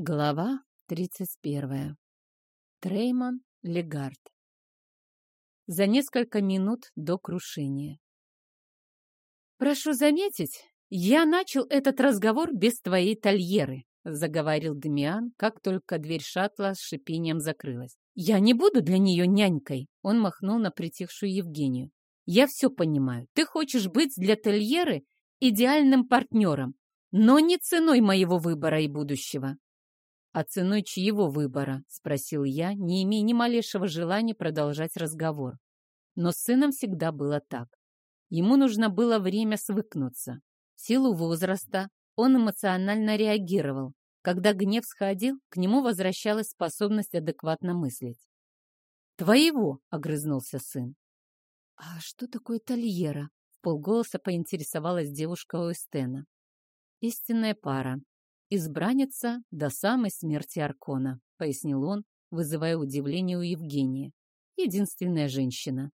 Глава 31. Трейман Легард. За несколько минут до крушения. «Прошу заметить, я начал этот разговор без твоей тольеры», заговорил Демиан, как только дверь шаттла с шипением закрылась. «Я не буду для нее нянькой», он махнул на притихшую Евгению. «Я все понимаю. Ты хочешь быть для тольеры идеальным партнером, но не ценой моего выбора и будущего. «А ценой чьего выбора?» — спросил я, не имея ни малейшего желания продолжать разговор. Но с сыном всегда было так. Ему нужно было время свыкнуться. В силу возраста он эмоционально реагировал. Когда гнев сходил, к нему возвращалась способность адекватно мыслить. «Твоего!» — огрызнулся сын. «А что такое тольера?» — полголоса поинтересовалась девушка у Эстена. «Истинная пара. «Избранница до самой смерти Аркона», — пояснил он, вызывая удивление у Евгения. «Единственная женщина».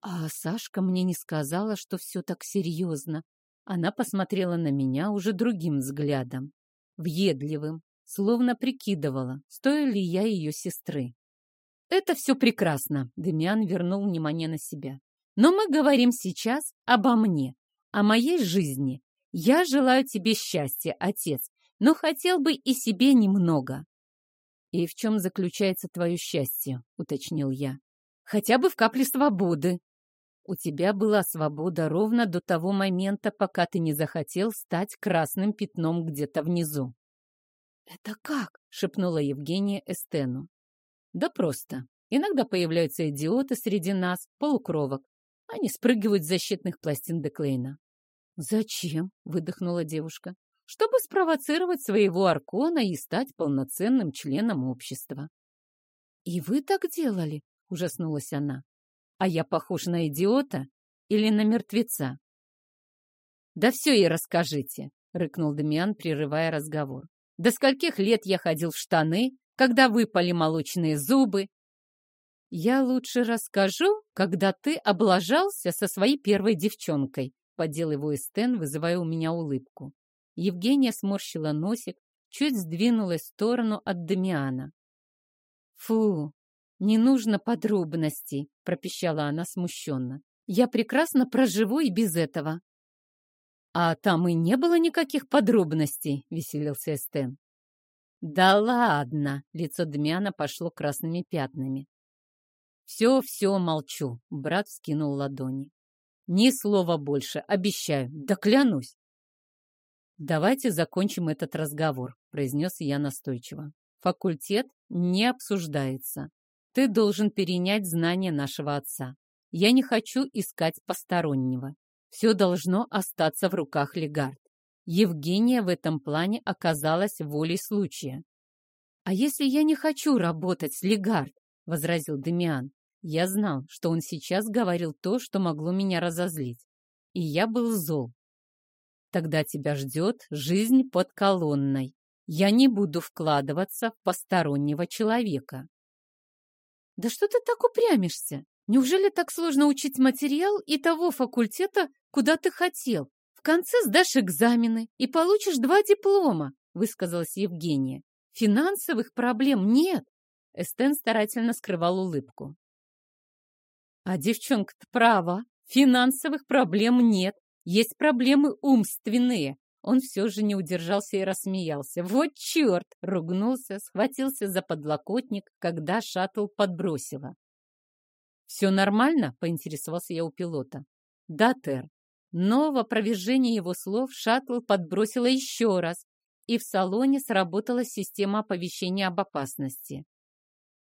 «А Сашка мне не сказала, что все так серьезно». Она посмотрела на меня уже другим взглядом, въедливым, словно прикидывала, стою ли я ее сестры. «Это все прекрасно», — Демиан вернул внимание на себя. «Но мы говорим сейчас обо мне, о моей жизни. Я желаю тебе счастья, отец, но хотел бы и себе немного. «И в чем заключается твое счастье?» — уточнил я. «Хотя бы в капле свободы». «У тебя была свобода ровно до того момента, пока ты не захотел стать красным пятном где-то внизу». «Это как?» — шепнула Евгения Эстену. «Да просто. Иногда появляются идиоты среди нас, полукровок. Они спрыгивают с защитных пластин Деклейна». «Зачем?» — выдохнула девушка чтобы спровоцировать своего Аркона и стать полноценным членом общества. «И вы так делали?» — ужаснулась она. «А я похож на идиота или на мертвеца?» «Да все ей расскажите», — рыкнул Дамиан, прерывая разговор. «До скольких лет я ходил в штаны, когда выпали молочные зубы?» «Я лучше расскажу, когда ты облажался со своей первой девчонкой», — подел его Эстен, вызывая у меня улыбку. Евгения сморщила носик, чуть сдвинулась в сторону от Дамиана. «Фу, не нужно подробностей», — пропищала она смущенно. «Я прекрасно проживу и без этого». «А там и не было никаких подробностей», — веселился Эстен. «Да ладно!» — лицо Дмиана пошло красными пятнами. «Все, все, молчу!» — брат скинул ладони. «Ни слова больше, обещаю, да клянусь!» «Давайте закончим этот разговор», — произнес я настойчиво. «Факультет не обсуждается. Ты должен перенять знания нашего отца. Я не хочу искать постороннего. Все должно остаться в руках Легард. Евгения в этом плане оказалась волей случая. «А если я не хочу работать с Легард?» — возразил Демиан. Я знал, что он сейчас говорил то, что могло меня разозлить. И я был зол. Тогда тебя ждет жизнь под колонной. Я не буду вкладываться в постороннего человека. Да что ты так упрямишься? Неужели так сложно учить материал и того факультета, куда ты хотел? В конце сдашь экзамены и получишь два диплома, высказалась Евгения. Финансовых проблем нет. Эстен старательно скрывал улыбку. А девчонка-то права. Финансовых проблем нет. Есть проблемы умственные. Он все же не удержался и рассмеялся. Вот черт! Ругнулся, схватился за подлокотник, когда шаттл подбросило. «Все нормально?» — поинтересовался я у пилота. «Да, Тер». Но в опровержении его слов шаттл подбросило еще раз, и в салоне сработала система оповещения об опасности.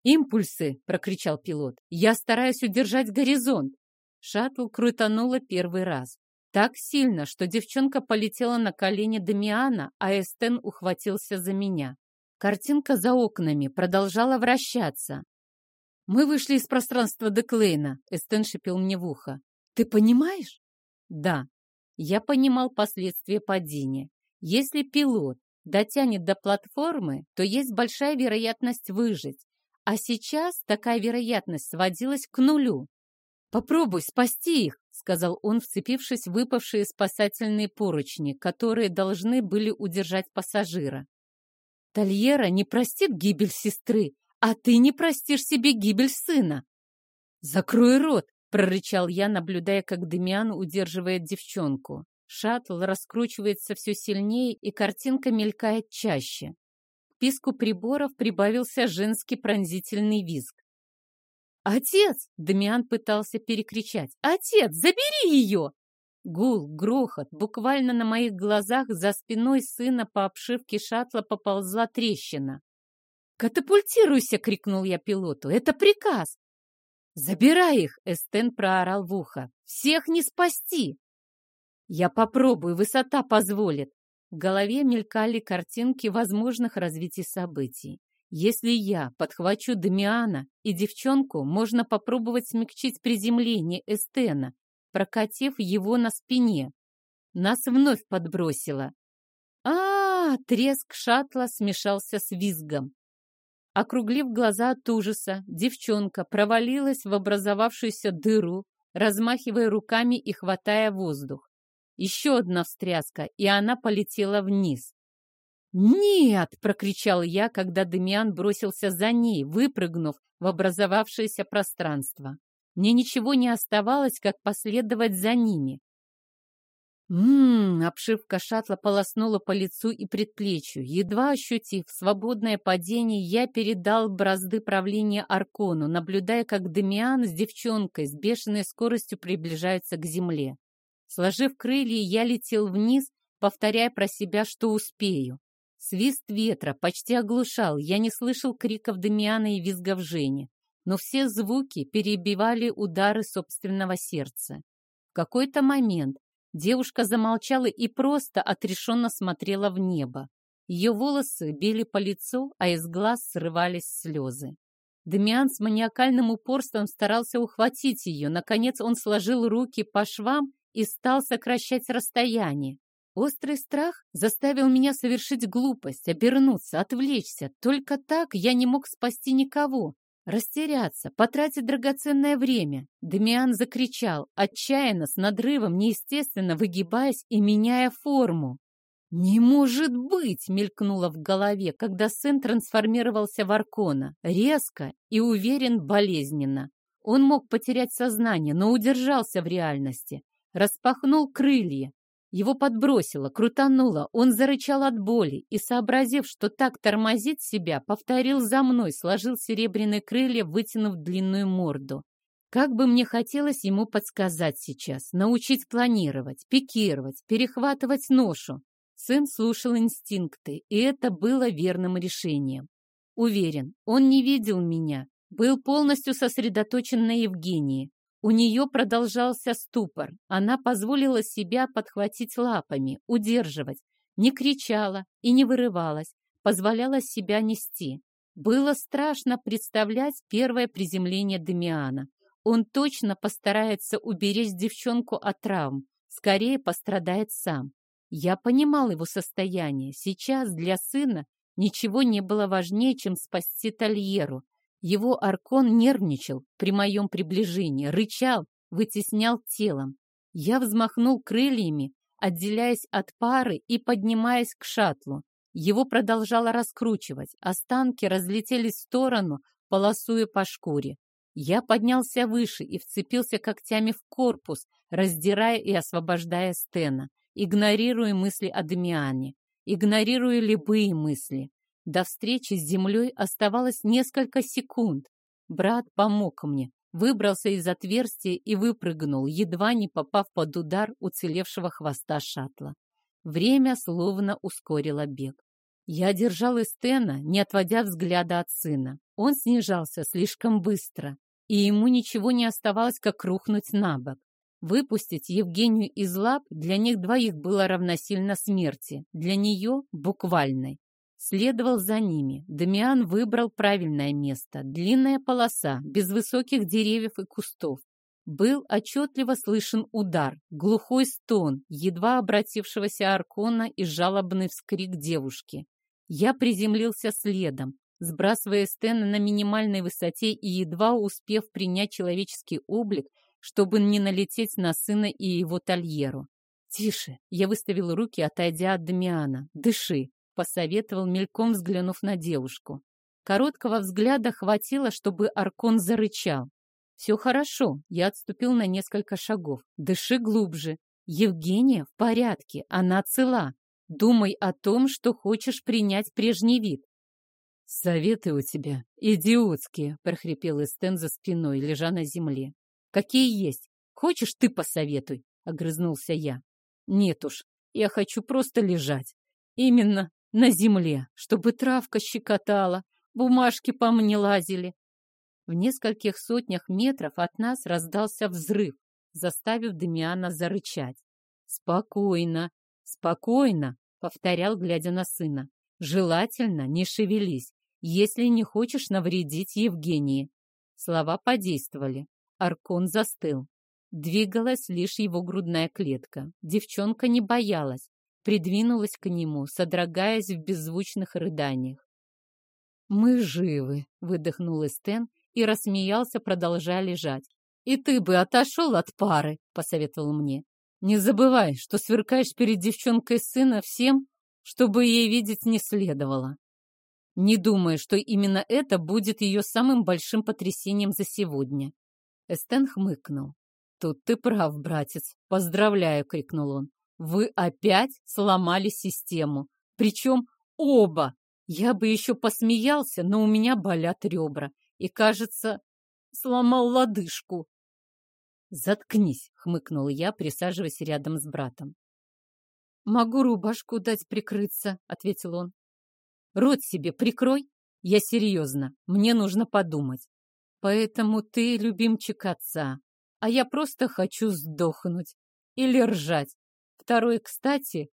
«Импульсы!» — прокричал пилот. «Я стараюсь удержать горизонт!» Шаттл крутануло первый раз. Так сильно, что девчонка полетела на колени Дамиана, а Эстен ухватился за меня. Картинка за окнами продолжала вращаться. «Мы вышли из пространства Деклейна», — Эстен шипел мне в ухо. «Ты понимаешь?» «Да». Я понимал последствия падения. Если пилот дотянет до платформы, то есть большая вероятность выжить. А сейчас такая вероятность сводилась к нулю. «Попробуй спасти их!» сказал он, вцепившись в выпавшие спасательные поручни, которые должны были удержать пассажира. Тольера не простит гибель сестры, а ты не простишь себе гибель сына. Закрой рот, прорычал я, наблюдая, как Демиан удерживает девчонку. Шаттл раскручивается все сильнее, и картинка мелькает чаще. К писку приборов прибавился женский пронзительный визг. «Отец!» — Дамиан пытался перекричать. «Отец, забери ее!» Гул, грохот, буквально на моих глазах за спиной сына по обшивке шаттла поползла трещина. «Катапультируйся!» — крикнул я пилоту. «Это приказ!» «Забирай их!» — Эстен проорал в ухо. «Всех не спасти!» «Я попробую, высота позволит!» В голове мелькали картинки возможных развитий событий. Если я подхвачу Дамиана и девчонку, можно попробовать смягчить приземление Эстена, прокатив его на спине. Нас вновь подбросило. А, -а, -а треск шаттла смешался с визгом. Округлив глаза от ужаса, девчонка провалилась в образовавшуюся дыру, размахивая руками и хватая воздух. Еще одна встряска, и она полетела вниз. «Нет!» — прокричал я, когда Демиан бросился за ней, выпрыгнув в образовавшееся пространство. Мне ничего не оставалось, как последовать за ними. Ммм, обшивка шаттла полоснула по лицу и предплечью. Едва ощутив свободное падение, я передал бразды правления Аркону, наблюдая, как Демиан с девчонкой с бешеной скоростью приближаются к земле. Сложив крылья, я летел вниз, повторяя про себя, что успею. Свист ветра почти оглушал, я не слышал криков Дамиана и визгов Жени, но все звуки перебивали удары собственного сердца. В какой-то момент девушка замолчала и просто отрешенно смотрела в небо. Ее волосы били по лицу, а из глаз срывались слезы. Дамиан с маниакальным упорством старался ухватить ее. Наконец он сложил руки по швам и стал сокращать расстояние. Острый страх заставил меня совершить глупость, обернуться, отвлечься. Только так я не мог спасти никого. Растеряться, потратить драгоценное время. Демиан закричал, отчаянно, с надрывом, неестественно выгибаясь и меняя форму. «Не может быть!» — мелькнуло в голове, когда сын трансформировался в Аркона. Резко и уверен болезненно. Он мог потерять сознание, но удержался в реальности. Распахнул крылья, его подбросило, крутануло, он зарычал от боли и, сообразив, что так тормозит себя, повторил за мной, сложил серебряные крылья, вытянув длинную морду. Как бы мне хотелось ему подсказать сейчас, научить планировать, пикировать, перехватывать ношу. Сын слушал инстинкты, и это было верным решением. Уверен, он не видел меня, был полностью сосредоточен на Евгении, у нее продолжался ступор. Она позволила себя подхватить лапами, удерживать, не кричала и не вырывалась, позволяла себя нести. Было страшно представлять первое приземление Демиана. Он точно постарается уберечь девчонку от травм, скорее пострадает сам. Я понимал его состояние. Сейчас для сына ничего не было важнее, чем спасти Тольеру, его аркон нервничал при моем приближении, рычал, вытеснял телом. Я взмахнул крыльями, отделяясь от пары и поднимаясь к шаттлу. Его продолжало раскручивать, останки разлетелись в сторону, полосуя по шкуре. Я поднялся выше и вцепился когтями в корпус, раздирая и освобождая Стена, игнорируя мысли о Дамиане, игнорируя любые мысли. До встречи с землей оставалось несколько секунд. Брат помог мне, выбрался из отверстия и выпрыгнул, едва не попав под удар уцелевшего хвоста шаттла. Время словно ускорило бег. Я держал Эстена, не отводя взгляда от сына. Он снижался слишком быстро, и ему ничего не оставалось, как рухнуть на бок. Выпустить Евгению из лап для них двоих было равносильно смерти, для нее — буквальной следовал за ними. Дамиан выбрал правильное место. Длинная полоса, без высоких деревьев и кустов. Был отчетливо слышен удар, глухой стон, едва обратившегося Аркона и жалобный вскрик девушки. Я приземлился следом, сбрасывая Стена на минимальной высоте и едва успев принять человеческий облик, чтобы не налететь на сына и его тольеру. «Тише!» — я выставил руки, отойдя от Дамиана. «Дыши!» Посоветовал, мельком взглянув на девушку. Короткого взгляда хватило, чтобы Аркон зарычал. «Все хорошо», — я отступил на несколько шагов. «Дыши глубже. Евгения в порядке, она цела. Думай о том, что хочешь принять прежний вид. «Советы у тебя идиотские», — прохрипел Эстен за спиной, лежа на земле. «Какие есть? Хочешь, ты посоветуй?» — огрызнулся я. «Нет уж, я хочу просто лежать. Именно на земле, чтобы травка щекотала, бумажки по мне лазили». В нескольких сотнях метров от нас раздался взрыв, заставив Демиана зарычать. «Спокойно, спокойно», — повторял, глядя на сына. «Желательно не шевелись, если не хочешь навредить Евгении». Слова подействовали. Аркон застыл. Двигалась лишь его грудная клетка. Девчонка не боялась, придвинулась к нему, содрогаясь в беззвучных рыданиях. «Мы живы», — выдохнул Эстен и рассмеялся, продолжая лежать. «И ты бы отошел от пары», — посоветовал мне. «Не забывай, что сверкаешь перед девчонкой сына всем, чтобы ей видеть не следовало. Не думаю, что именно это будет ее самым большим потрясением за сегодня». Эстен хмыкнул. «Тут ты прав, братец. Поздравляю!» — крикнул он. «Вы опять сломали систему. Причем оба. Я бы еще посмеялся, но у меня болят ребра. И, кажется, сломал лодыжку. «Заткнись!» — хмыкнул я, присаживаясь рядом с братом. «Могу рубашку дать прикрыться», — ответил он. «Рот себе прикрой. Я серьезно. Мне нужно подумать. Поэтому ты любимчик отца, а я просто хочу сдохнуть или ржать. Второй, кстати,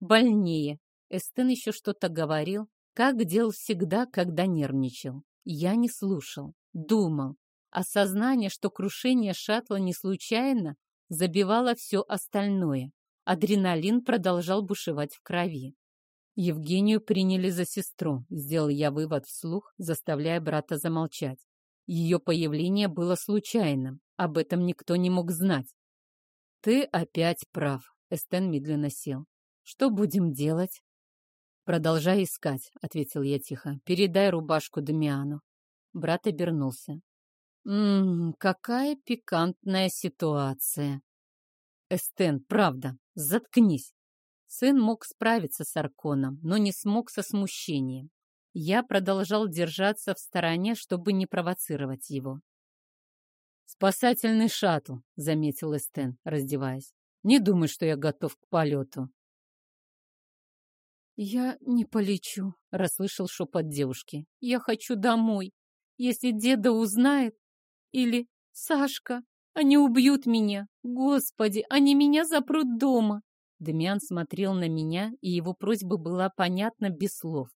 больнее». Эстен еще что-то говорил, как делал всегда, когда нервничал. Я не слушал, думал, Осознание, что крушение шаттла не случайно, забивало все остальное. Адреналин продолжал бушевать в крови. Евгению приняли за сестру, сделал я вывод вслух, заставляя брата замолчать. Ее появление было случайным, об этом никто не мог знать. «Ты опять прав», — Эстен медленно сел. «Что будем делать?» «Продолжай искать», — ответил я тихо. «Передай рубашку Дамиану». Брат обернулся. Ммм, какая пикантная ситуация. Эстен, правда, заткнись. Сын мог справиться с Арконом, но не смог со смущением. Я продолжал держаться в стороне, чтобы не провоцировать его. «Спасательный шаттл», — заметил Эстен, раздеваясь. «Не думай, что я готов к полету». «Я не полечу», — расслышал шепот девушки. «Я хочу домой. Если деда узнает, или «Сашка, они убьют меня! Господи, они меня запрут дома!» Дамиан смотрел на меня, и его просьба была понятна без слов.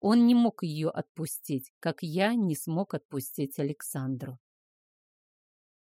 Он не мог ее отпустить, как я не смог отпустить Александру.